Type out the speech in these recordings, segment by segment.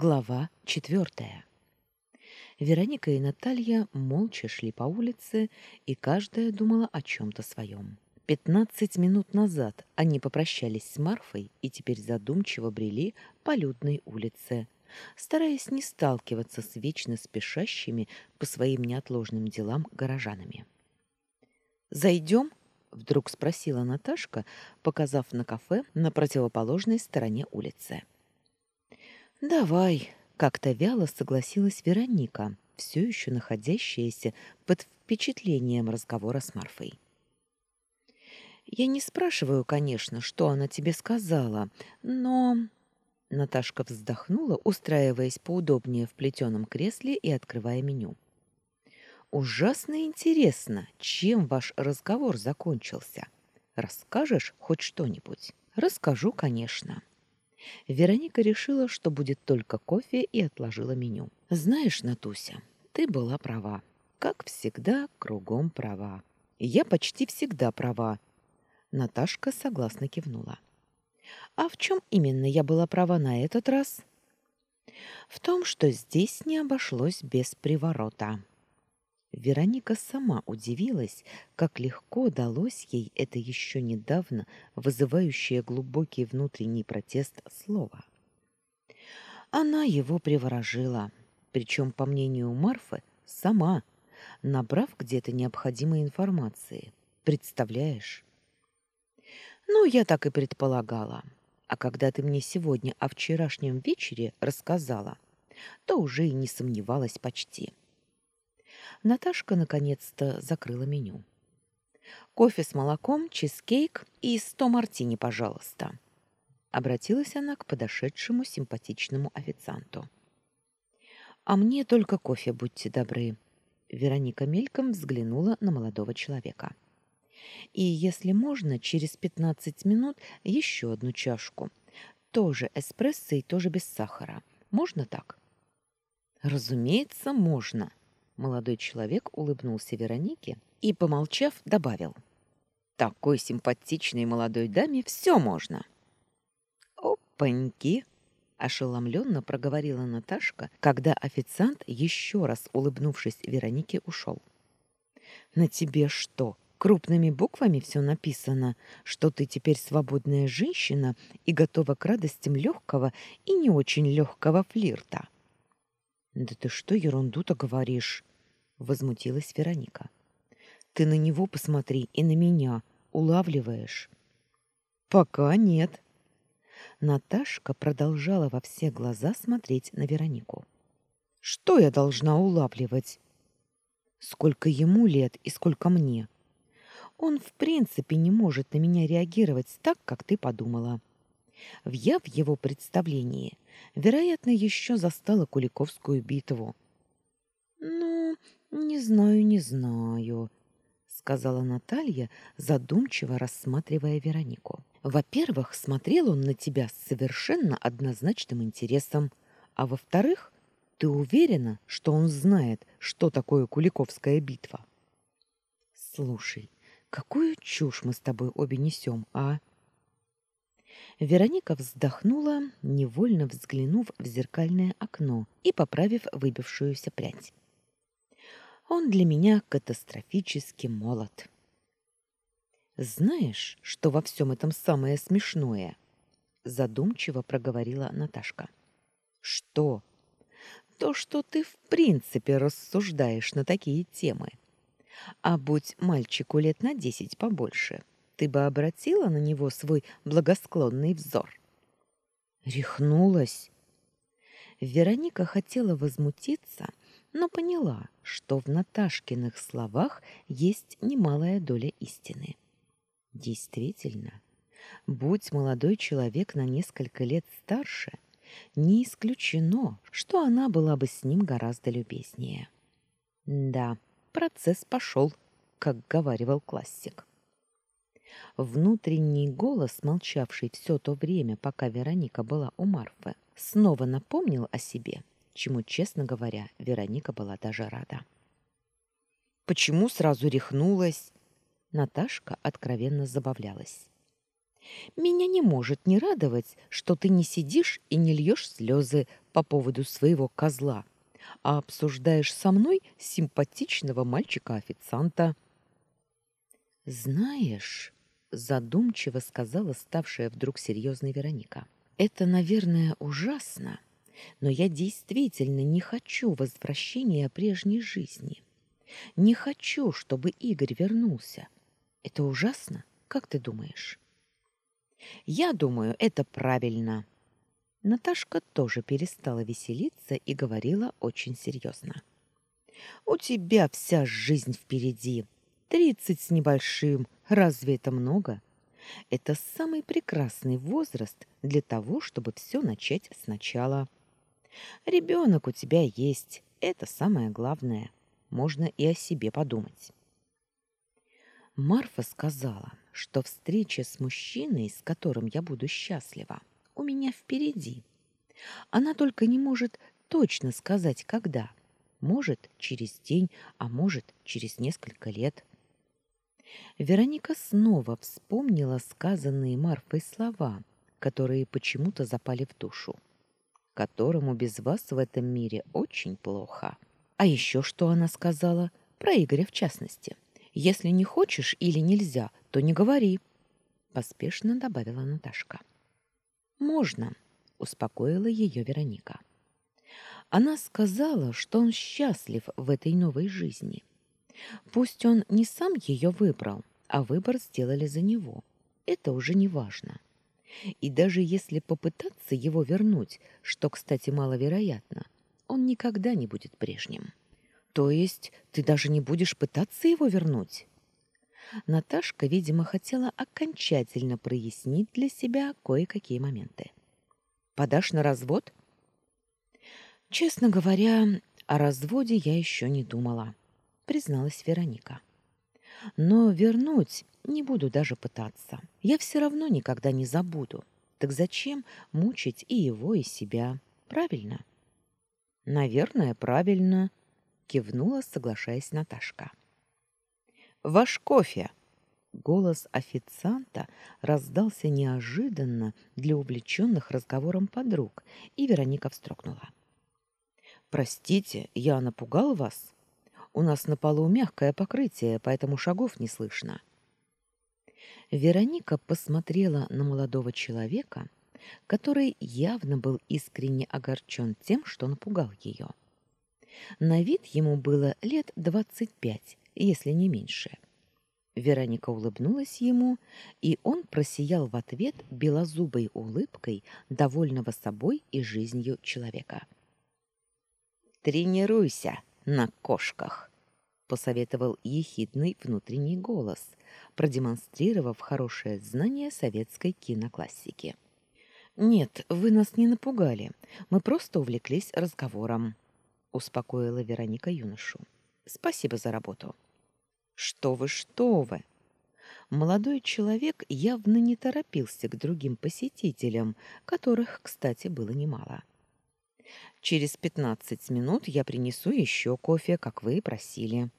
Глава четвертая. Вероника и Наталья молча шли по улице, и каждая думала о чем-то своем. Пятнадцать минут назад они попрощались с Марфой и теперь задумчиво брели по людной улице, стараясь не сталкиваться с вечно спешащими по своим неотложным делам горожанами. «Зайдем?» — вдруг спросила Наташка, показав на кафе на противоположной стороне улицы. «Давай», — как-то вяло согласилась Вероника, все еще находящаяся под впечатлением разговора с Марфой. «Я не спрашиваю, конечно, что она тебе сказала, но...» Наташка вздохнула, устраиваясь поудобнее в плетеном кресле и открывая меню. «Ужасно интересно, чем ваш разговор закончился. Расскажешь хоть что-нибудь?» «Расскажу, конечно». Вероника решила, что будет только кофе, и отложила меню. «Знаешь, Натуся, ты была права. Как всегда, кругом права. Я почти всегда права». Наташка согласно кивнула. «А в чем именно я была права на этот раз?» «В том, что здесь не обошлось без приворота». Вероника сама удивилась, как легко далось ей это еще недавно вызывающее глубокий внутренний протест слово. Она его приворожила, причем, по мнению Марфы, сама, набрав где-то необходимой информации. Представляешь? Ну, я так и предполагала. А когда ты мне сегодня о вчерашнем вечере рассказала, то уже и не сомневалась почти. — Наташка наконец-то закрыла меню. Кофе с молоком, чизкейк и сто мартини, пожалуйста. Обратилась она к подошедшему симпатичному официанту. А мне только кофе, будьте добры. Вероника мельком взглянула на молодого человека. И, если можно, через пятнадцать минут еще одну чашку. Тоже эспрессо и тоже без сахара. Можно так? Разумеется, можно. Молодой человек улыбнулся Веронике и, помолчав, добавил. «Такой симпатичной молодой даме все можно». «Опаньки!» — ошеломленно проговорила Наташка, когда официант, еще раз улыбнувшись Веронике, ушел. «На тебе что, крупными буквами все написано, что ты теперь свободная женщина и готова к радостям легкого и не очень легкого флирта?» «Да ты что ерунду-то говоришь?» Возмутилась Вероника. Ты на него посмотри и на меня, улавливаешь? Пока нет. Наташка продолжала во все глаза смотреть на Веронику. Что я должна улавливать? Сколько ему лет и сколько мне? Он в принципе не может на меня реагировать так, как ты подумала. Я в его представлении, вероятно, еще застала Куликовскую битву. Ну, не знаю, не знаю, сказала Наталья, задумчиво рассматривая Веронику. Во-первых, смотрел он на тебя с совершенно однозначным интересом, а во-вторых, ты уверена, что он знает, что такое Куликовская битва? Слушай, какую чушь мы с тобой обе несем, а? Вероника вздохнула, невольно взглянув в зеркальное окно и поправив выбившуюся прядь. Он для меня катастрофически молод. Знаешь, что во всем этом самое смешное? задумчиво проговорила Наташка. Что? То, что ты в принципе рассуждаешь на такие темы. А будь мальчику лет на десять побольше, ты бы обратила на него свой благосклонный взор. Рехнулась. Вероника хотела возмутиться, но поняла, что в Наташкиных словах есть немалая доля истины. Действительно, будь молодой человек на несколько лет старше, не исключено, что она была бы с ним гораздо любезнее. Да, процесс пошел, как говаривал классик. Внутренний голос, молчавший все то время, пока Вероника была у Марфы, снова напомнил о себе чему, честно говоря, Вероника была даже рада. Почему сразу рехнулась? Наташка откровенно забавлялась. Меня не может не радовать, что ты не сидишь и не льешь слезы по поводу своего козла, а обсуждаешь со мной симпатичного мальчика-официанта. Знаешь, задумчиво сказала ставшая вдруг серьезной Вероника. Это, наверное, ужасно, но я действительно не хочу возвращения прежней жизни. Не хочу, чтобы Игорь вернулся. Это ужасно, как ты думаешь? Я думаю, это правильно. Наташка тоже перестала веселиться и говорила очень серьезно. У тебя вся жизнь впереди. Тридцать с небольшим. Разве это много? Это самый прекрасный возраст для того, чтобы все начать сначала. Ребенок у тебя есть. Это самое главное. Можно и о себе подумать. Марфа сказала, что встреча с мужчиной, с которым я буду счастлива, у меня впереди. Она только не может точно сказать, когда. Может, через день, а может, через несколько лет. Вероника снова вспомнила сказанные Марфой слова, которые почему-то запали в душу. Которому без вас в этом мире очень плохо. А еще что она сказала? Про Игоря в частности. Если не хочешь или нельзя, то не говори, поспешно добавила Наташка. Можно, успокоила ее Вероника. Она сказала, что он счастлив в этой новой жизни. Пусть он не сам ее выбрал, а выбор сделали за него. Это уже не важно. И даже если попытаться его вернуть, что, кстати, маловероятно, он никогда не будет прежним. То есть ты даже не будешь пытаться его вернуть? Наташка, видимо, хотела окончательно прояснить для себя кое-какие моменты. Подашь на развод? Честно говоря, о разводе я еще не думала, призналась Вероника. Но вернуть не буду даже пытаться. Я все равно никогда не забуду. Так зачем мучить и его, и себя? Правильно? Наверное, правильно, кивнула, соглашаясь Наташка. Ваш кофе. Голос официанта раздался неожиданно для увлеченных разговором подруг, и Вероника встрогнула. Простите, я напугал вас? У нас на полу мягкое покрытие, поэтому шагов не слышно. Вероника посмотрела на молодого человека, который явно был искренне огорчен тем, что напугал ее. На вид ему было лет двадцать пять, если не меньше. Вероника улыбнулась ему, и он просиял в ответ белозубой улыбкой довольного собой и жизнью человека. «Тренируйся на кошках», — посоветовал ехидный внутренний голос, продемонстрировав хорошее знание советской киноклассики. «Нет, вы нас не напугали. Мы просто увлеклись разговором», — успокоила Вероника юношу. «Спасибо за работу». «Что вы, что вы!» Молодой человек явно не торопился к другим посетителям, которых, кстати, было немало. «Через пятнадцать минут я принесу еще кофе, как вы и просили».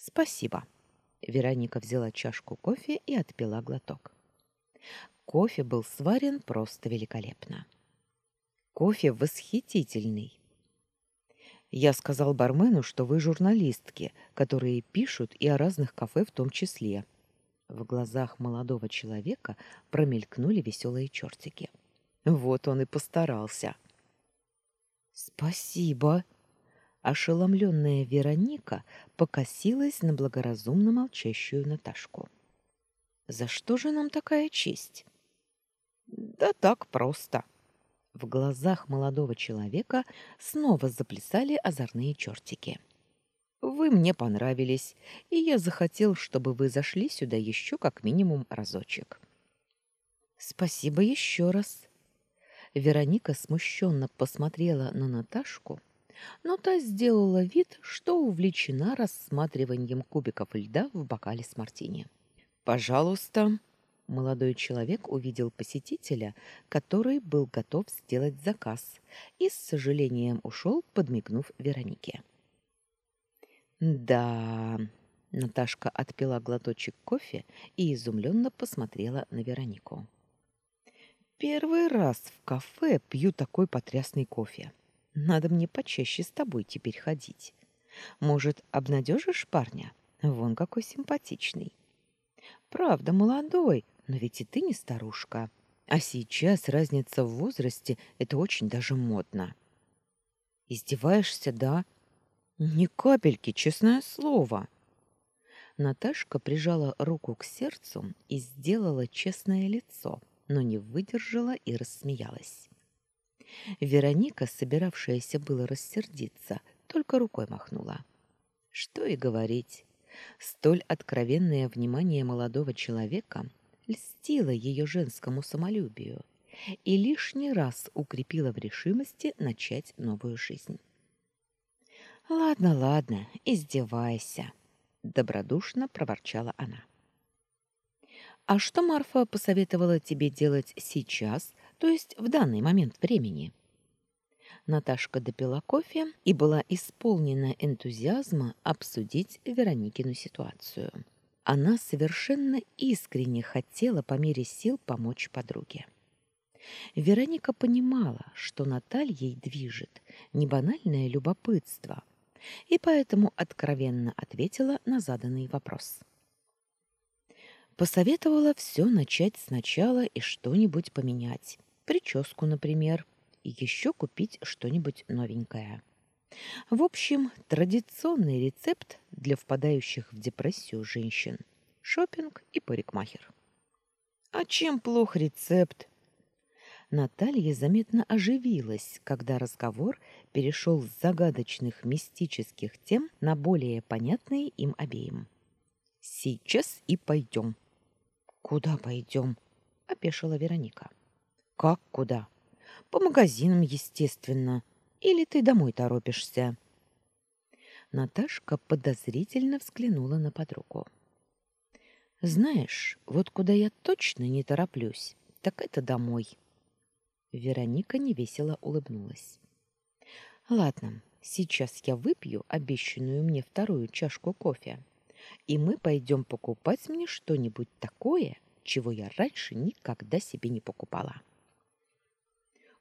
«Спасибо». Вероника взяла чашку кофе и отпила глоток. Кофе был сварен просто великолепно. Кофе восхитительный. Я сказал бармену, что вы журналистки, которые пишут и о разных кафе в том числе. В глазах молодого человека промелькнули веселые чертики. Вот он и постарался. Спасибо. Ошеломленная Вероника покосилась на благоразумно молчащую Наташку. За что же нам такая честь? Да так просто. В глазах молодого человека снова заплясали озорные чертики. Вы мне понравились, и я захотел, чтобы вы зашли сюда еще как минимум разочек. Спасибо еще раз. Вероника смущенно посмотрела на Наташку, но та сделала вид, что увлечена рассматриванием кубиков льда в бокале с мартини. Пожалуйста, Молодой человек увидел посетителя, который был готов сделать заказ, и с сожалением ушел, подмигнув Веронике. Да, Наташка отпила глоточек кофе и изумленно посмотрела на Веронику. Первый раз в кафе пью такой потрясный кофе. Надо мне почаще с тобой теперь ходить. Может, обнадежишь парня? Вон какой симпатичный. Правда, молодой, но ведь и ты не старушка. А сейчас разница в возрасте — это очень даже модно. Издеваешься, да? Ни капельки, честное слово. Наташка прижала руку к сердцу и сделала честное лицо, но не выдержала и рассмеялась. Вероника, собиравшаяся было рассердиться, только рукой махнула. Что и говорить. Столь откровенное внимание молодого человека льстило ее женскому самолюбию и лишний раз укрепило в решимости начать новую жизнь. «Ладно, ладно, издевайся», добродушно проворчала она. А что Марфа посоветовала тебе делать сейчас, то есть в данный момент времени? Наташка допила кофе и была исполнена энтузиазма обсудить Вероникину ситуацию. Она совершенно искренне хотела по мере сил помочь подруге. Вероника понимала, что Натальей движет не банальное любопытство, и поэтому откровенно ответила на заданный вопрос. Посоветовала все начать сначала и что-нибудь поменять. Прическу, например, и еще купить что-нибудь новенькое. В общем, традиционный рецепт для впадающих в депрессию женщин – шопинг и парикмахер. А чем плох рецепт? Наталья заметно оживилась, когда разговор перешел с загадочных мистических тем на более понятные им обеим. «Сейчас и пойдем». «Куда пойдем?» — опешила Вероника. «Как куда?» «По магазинам, естественно. Или ты домой торопишься?» Наташка подозрительно взглянула на подругу. «Знаешь, вот куда я точно не тороплюсь, так это домой». Вероника невесело улыбнулась. Ладно, сейчас я выпью обещанную мне вторую чашку кофе, и мы пойдем покупать мне что-нибудь такое, чего я раньше никогда себе не покупала.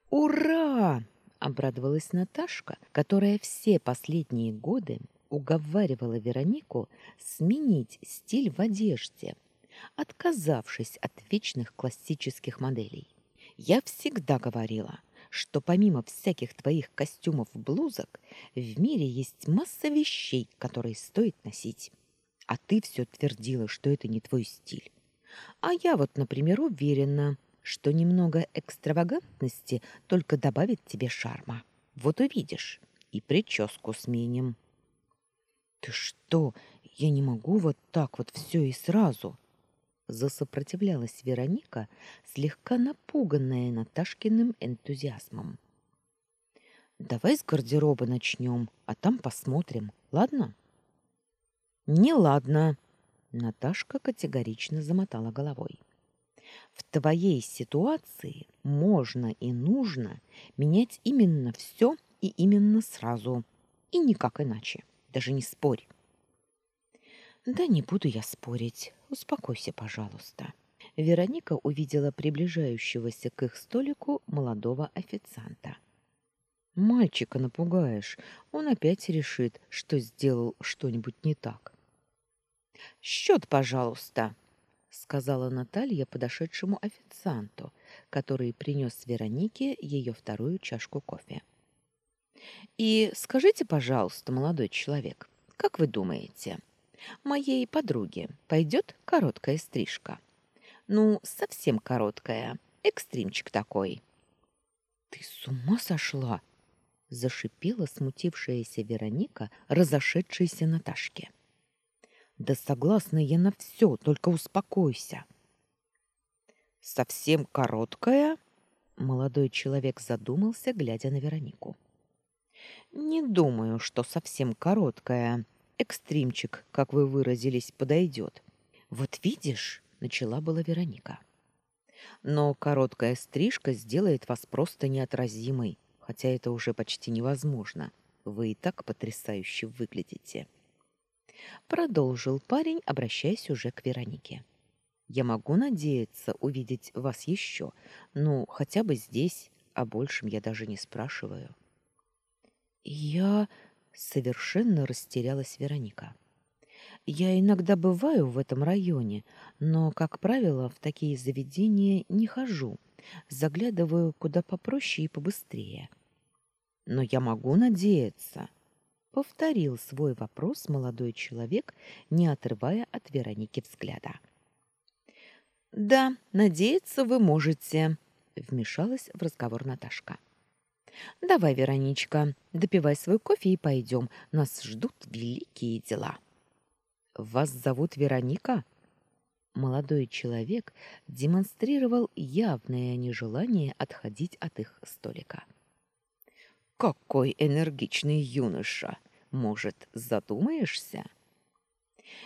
Ура! обрадовалась Наташка, которая все последние годы уговаривала Веронику сменить стиль в одежде, отказавшись от вечных классических моделей. Я всегда говорила, что помимо всяких твоих костюмов-блузок в мире есть масса вещей, которые стоит носить. А ты все твердила, что это не твой стиль. А я вот, например, уверена, что немного экстравагантности только добавит тебе шарма. Вот увидишь, и прическу сменим. Ты что? Я не могу вот так вот все и сразу засопротивлялась Вероника, слегка напуганная Наташкиным энтузиазмом. Давай с гардероба начнем, а там посмотрим. Ладно? Не ладно, Наташка категорично замотала головой. В твоей ситуации можно и нужно менять именно все и именно сразу, и никак иначе. Даже не спорь. Да не буду я спорить. Успокойся, пожалуйста. Вероника увидела приближающегося к их столику молодого официанта. Мальчика напугаешь, он опять решит, что сделал что-нибудь не так. Счет, пожалуйста, сказала Наталья подошедшему официанту, который принес Веронике ее вторую чашку кофе. И скажите, пожалуйста, молодой человек, как вы думаете, Моей подруге пойдет короткая стрижка. Ну, совсем короткая. Экстримчик такой. Ты с ума сошла? зашипела смутившаяся Вероника, разошедшейся Наташке. Да согласна я на все, только успокойся. Совсем короткая? Молодой человек задумался, глядя на Веронику. Не думаю, что совсем короткая экстримчик, как вы выразились, подойдет. Вот видишь, начала была Вероника. Но короткая стрижка сделает вас просто неотразимой, хотя это уже почти невозможно. Вы и так потрясающе выглядите. Продолжил парень, обращаясь уже к Веронике. Я могу надеяться увидеть вас еще, ну, хотя бы здесь, а большем я даже не спрашиваю. Я совершенно растерялась Вероника. Я иногда бываю в этом районе, но, как правило, в такие заведения не хожу. Заглядываю куда попроще и побыстрее. Но я могу надеяться, повторил свой вопрос молодой человек, не отрывая от Вероники взгляда. Да, надеяться вы можете, вмешалась в разговор Наташка. Давай, Вероничка, допивай свой кофе и пойдем. Нас ждут великие дела. Вас зовут Вероника? Молодой человек демонстрировал явное нежелание отходить от их столика. Какой энергичный юноша! Может, задумаешься?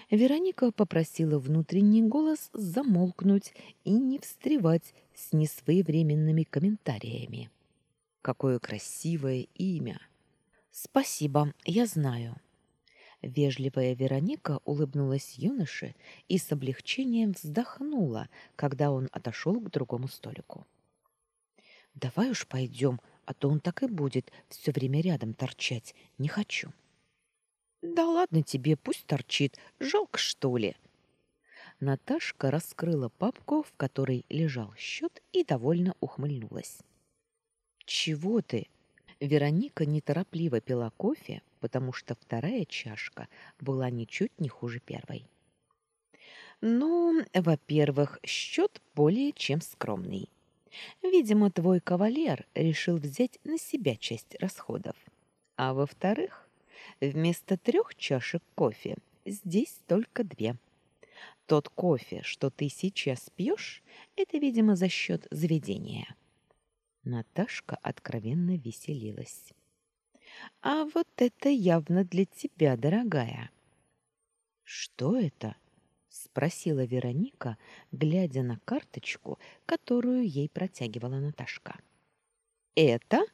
Вероника попросила внутренний голос замолкнуть и не встревать с несвоевременными комментариями. Какое красивое имя. Спасибо, я знаю. Вежливая Вероника улыбнулась юноше и с облегчением вздохнула, когда он отошел к другому столику. Давай уж пойдем, а то он так и будет все время рядом торчать. Не хочу. Да ладно тебе, пусть торчит. Жалко, что ли? Наташка раскрыла папку, в которой лежал счет, и довольно ухмыльнулась. Чего ты? Вероника неторопливо пила кофе, потому что вторая чашка была ничуть не хуже первой. Ну, во-первых, счет более чем скромный. Видимо, твой кавалер решил взять на себя часть расходов. А во-вторых, Вместо трех чашек кофе здесь только две. Тот кофе, что ты сейчас пьешь, это, видимо, за счет заведения. Наташка откровенно веселилась. А вот это явно для тебя, дорогая. Что это? спросила Вероника, глядя на карточку, которую ей протягивала Наташка. Это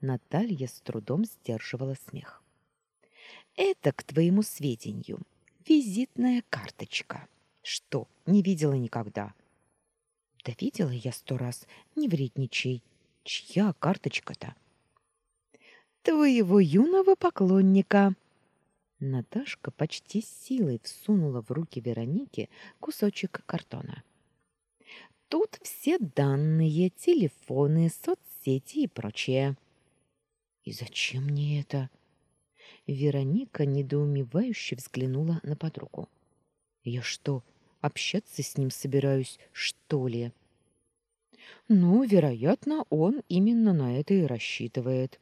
Наталья с трудом сдерживала смех. Это, к твоему сведению, визитная карточка. Что, не видела никогда? Да видела я сто раз, не вредничай. Чья карточка-то? Твоего юного поклонника. Наташка почти силой всунула в руки Вероники кусочек картона. Тут все данные, телефоны, соцсети и прочее. И зачем мне это? Вероника недоумевающе взглянула на подругу. Я что, общаться с ним собираюсь, что ли? Ну, вероятно, он именно на это и рассчитывает.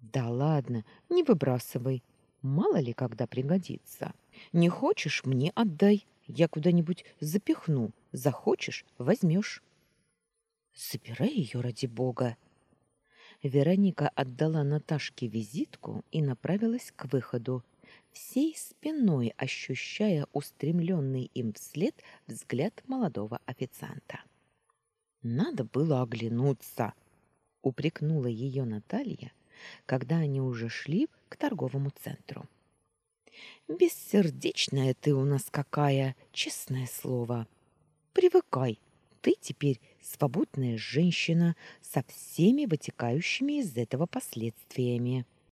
Да ладно, не выбрасывай. Мало ли когда пригодится. Не хочешь мне отдай, я куда-нибудь запихну. Захочешь возьмешь. Забирай ее ради бога. Вероника отдала Наташке визитку и направилась к выходу, всей спиной ощущая устремленный им вслед взгляд молодого официанта. «Надо было оглянуться», — упрекнула ее Наталья, когда они уже шли к торговому центру. «Бессердечная ты у нас какая, честное слово. Привыкай, ты теперь свободная женщина со всеми вытекающими из этого последствиями.